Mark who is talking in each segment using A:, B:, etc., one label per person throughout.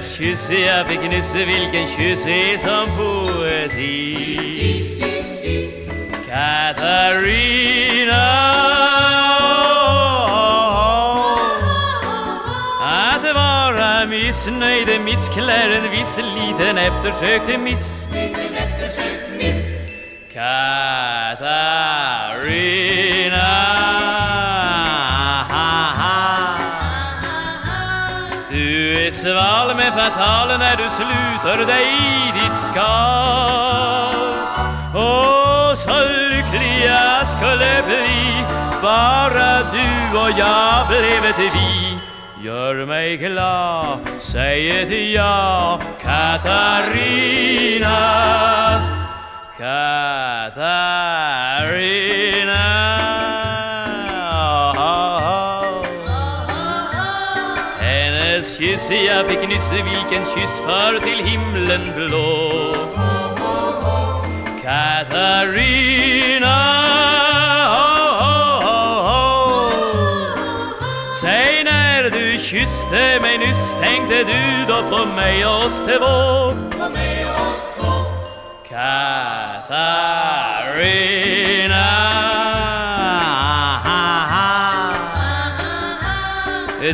A: kyss, jag fick nyss vilken kyss är som poesi. Katarina. Att vara missnöjd missklär en viss liten eftersökt miss. Katarina Du är sval men fatal när du sluter dig i ditt skal. Åh, så lycklig jag skulle bli Bara du och jag blev ett vi Gör mig glad, säg ett ja. Katarina Katarina. Hennes kyss jag fick nyss vilken kyss för till himlen blå Katarina Säg när du kysste mig nyss tänkte du då på mig och oss två Katarina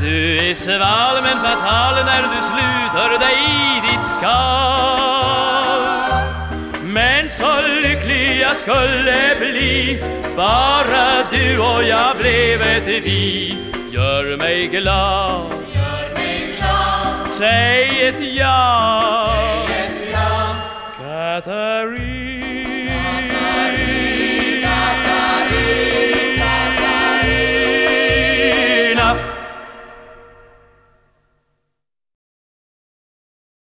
A: Du är sval men fatal när du sluter dig i ditt skal. Men så lycklig jag skulle bli Bara du och jag blev ett vi. Gör mig glad. Säg ett ja. Katarina